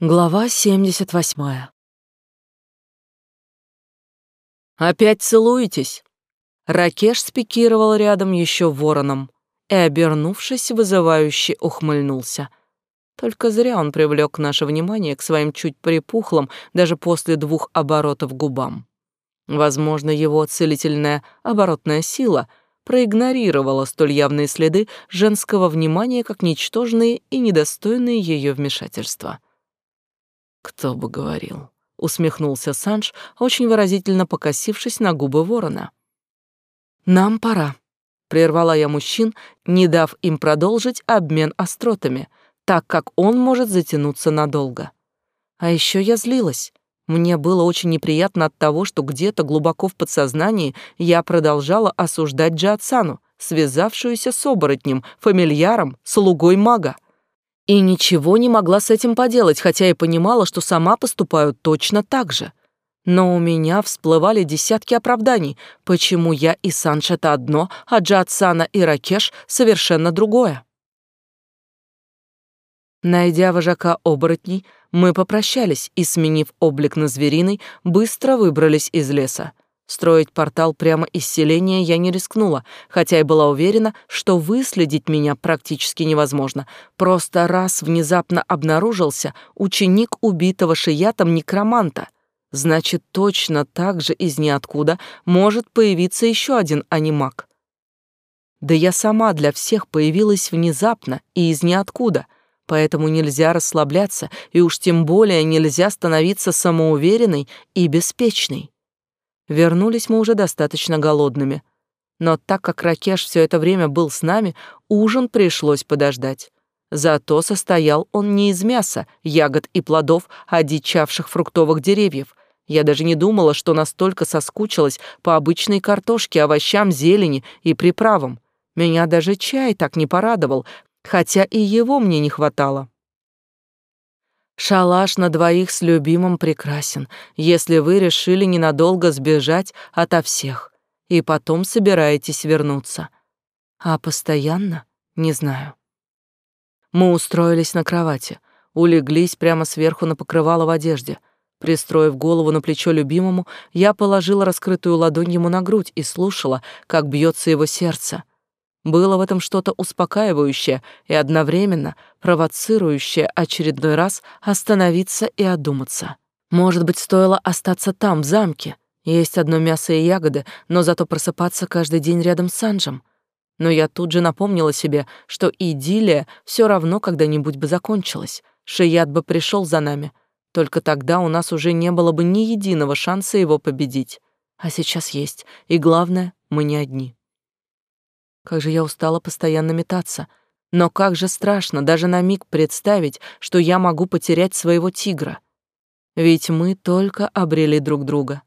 Глава 78. «Опять целуетесь?» Ракеш спикировал рядом еще вороном и, обернувшись, вызывающе ухмыльнулся. Только зря он привлек наше внимание к своим чуть припухлым даже после двух оборотов губам. Возможно, его целительная оборотная сила проигнорировала столь явные следы женского внимания как ничтожные и недостойные ее вмешательства. Кто бы говорил, усмехнулся Санж, очень выразительно покосившись на губы ворона. Нам пора, прервала я мужчин, не дав им продолжить обмен остротами, так как он может затянуться надолго. А еще я злилась. Мне было очень неприятно от того, что где-то глубоко в подсознании я продолжала осуждать Джиатсану, связавшуюся с оборотнем, фамильяром, слугой мага и ничего не могла с этим поделать, хотя и понимала, что сама поступаю точно так же. Но у меня всплывали десятки оправданий, почему я и Санш это одно, а Джатсана и Ракеш совершенно другое. Найдя вожака оборотней, мы попрощались и, сменив облик на звериный, быстро выбрались из леса. Строить портал прямо из селения я не рискнула, хотя и была уверена, что выследить меня практически невозможно. Просто раз внезапно обнаружился ученик убитого шиятом некроманта. Значит, точно так же из ниоткуда может появиться еще один анимак. Да я сама для всех появилась внезапно и из ниоткуда, поэтому нельзя расслабляться, и уж тем более нельзя становиться самоуверенной и беспечной. Вернулись мы уже достаточно голодными. Но так как Ракеш все это время был с нами, ужин пришлось подождать. Зато состоял он не из мяса, ягод и плодов, а дичавших фруктовых деревьев. Я даже не думала, что настолько соскучилась по обычной картошке, овощам, зелени и приправам. Меня даже чай так не порадовал, хотя и его мне не хватало. Шалаш на двоих с любимым прекрасен, если вы решили ненадолго сбежать ото всех и потом собираетесь вернуться. А постоянно? Не знаю. Мы устроились на кровати, улеглись прямо сверху на покрывало в одежде. Пристроив голову на плечо любимому, я положила раскрытую ладонь ему на грудь и слушала, как бьется его сердце. Было в этом что-то успокаивающее и одновременно провоцирующее очередной раз остановиться и одуматься. Может быть, стоило остаться там, в замке, есть одно мясо и ягоды, но зато просыпаться каждый день рядом с Санджем. Но я тут же напомнила себе, что идиллия все равно когда-нибудь бы закончилась. Шият бы пришел за нами. Только тогда у нас уже не было бы ни единого шанса его победить. А сейчас есть, и главное, мы не одни. Как же я устала постоянно метаться. Но как же страшно даже на миг представить, что я могу потерять своего тигра. Ведь мы только обрели друг друга.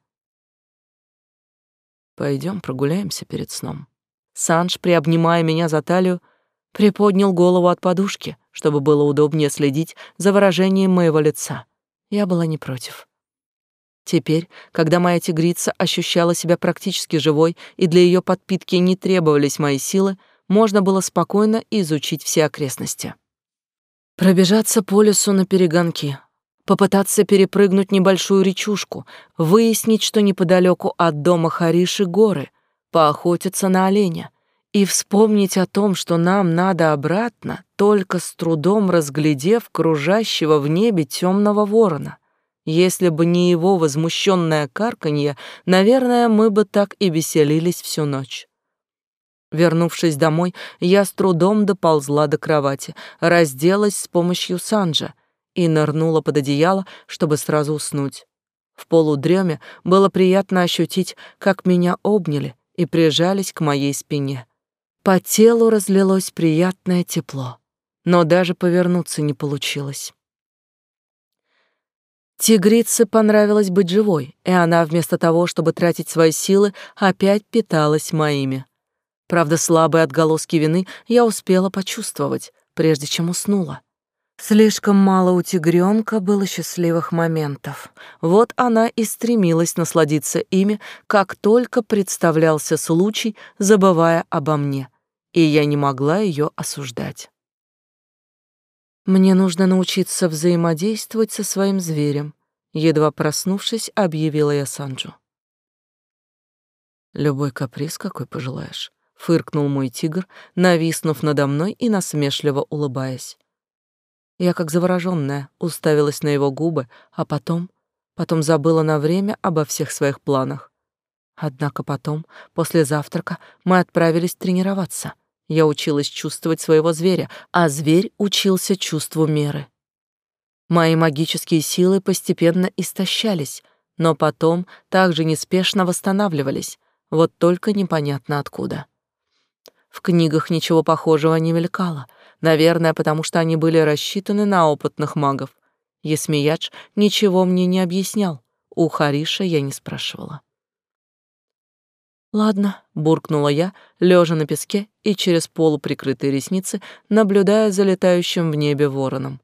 Пойдем прогуляемся перед сном. Санж, приобнимая меня за талию, приподнял голову от подушки, чтобы было удобнее следить за выражением моего лица. Я была не против. Теперь, когда моя тигрица ощущала себя практически живой и для ее подпитки не требовались мои силы, можно было спокойно изучить все окрестности. Пробежаться по лесу на перегонки, попытаться перепрыгнуть небольшую речушку, выяснить, что неподалеку от дома Хариши горы, поохотиться на оленя и вспомнить о том, что нам надо обратно, только с трудом разглядев кружащего в небе темного ворона. Если бы не его возмущенное карканье, наверное, мы бы так и веселились всю ночь. Вернувшись домой, я с трудом доползла до кровати, разделась с помощью Санджа и нырнула под одеяло, чтобы сразу уснуть. В полудреме было приятно ощутить, как меня обняли и прижались к моей спине. По телу разлилось приятное тепло, но даже повернуться не получилось. Тигрице понравилось быть живой, и она вместо того, чтобы тратить свои силы, опять питалась моими. Правда, слабые отголоски вины я успела почувствовать, прежде чем уснула. Слишком мало у тигренка было счастливых моментов. Вот она и стремилась насладиться ими, как только представлялся случай, забывая обо мне, и я не могла ее осуждать. Мне нужно научиться взаимодействовать со своим зверем, едва проснувшись, объявила я Санджу. Любой каприз, какой пожелаешь, фыркнул мой тигр, нависнув надо мной и насмешливо улыбаясь. Я, как заворожённая, уставилась на его губы, а потом, потом забыла на время обо всех своих планах. Однако потом, после завтрака, мы отправились тренироваться. Я училась чувствовать своего зверя, а зверь учился чувству меры. Мои магические силы постепенно истощались, но потом также неспешно восстанавливались, вот только непонятно откуда. В книгах ничего похожего не мелькало, наверное, потому что они были рассчитаны на опытных магов. Есмеядж ничего мне не объяснял, у Хариша я не спрашивала. Ладно, буркнула я, лежа на песке и через полуприкрытые ресницы, наблюдая за летающим в небе вороном.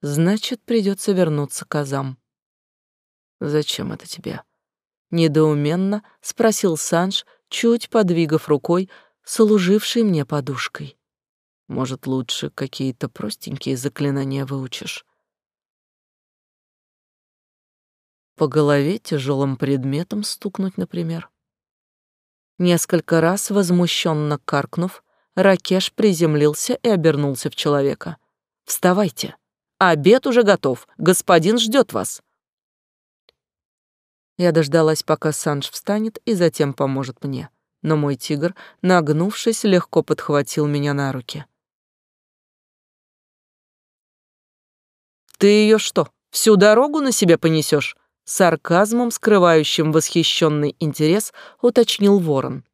Значит, придется вернуться к азам. Зачем это тебе? недоуменно спросил Санж, чуть подвигав рукой, служившей мне подушкой. Может, лучше какие-то простенькие заклинания выучишь? По голове тяжелым предметом стукнуть, например. Несколько раз возмущенно каркнув, Ракеш приземлился и обернулся в человека. «Вставайте! Обед уже готов, господин ждет вас!» Я дождалась, пока Санж встанет и затем поможет мне. Но мой тигр, нагнувшись, легко подхватил меня на руки. «Ты ее что, всю дорогу на себе понесешь? Сарказмом, скрывающим восхищенный интерес, уточнил ворон.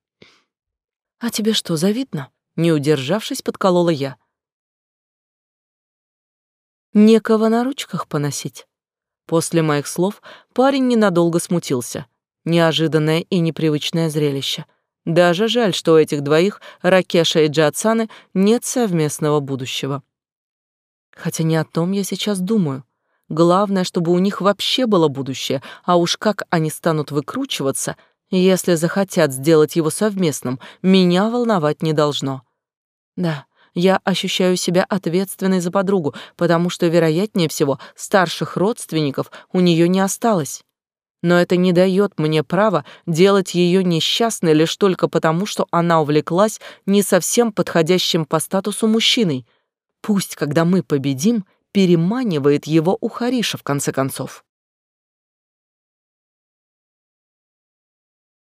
«А тебе что, завидно?» Не удержавшись, подколола я. «Некого на ручках поносить». После моих слов парень ненадолго смутился. Неожиданное и непривычное зрелище. Даже жаль, что у этих двоих, Ракеша и Джатсаны, нет совместного будущего. Хотя не о том я сейчас думаю. Главное, чтобы у них вообще было будущее, а уж как они станут выкручиваться, если захотят сделать его совместным, меня волновать не должно. Да, я ощущаю себя ответственной за подругу, потому что, вероятнее всего, старших родственников у нее не осталось. Но это не дает мне права делать ее несчастной лишь только потому, что она увлеклась не совсем подходящим по статусу мужчиной. Пусть, когда мы победим, переманивает его у Хариша в конце концов.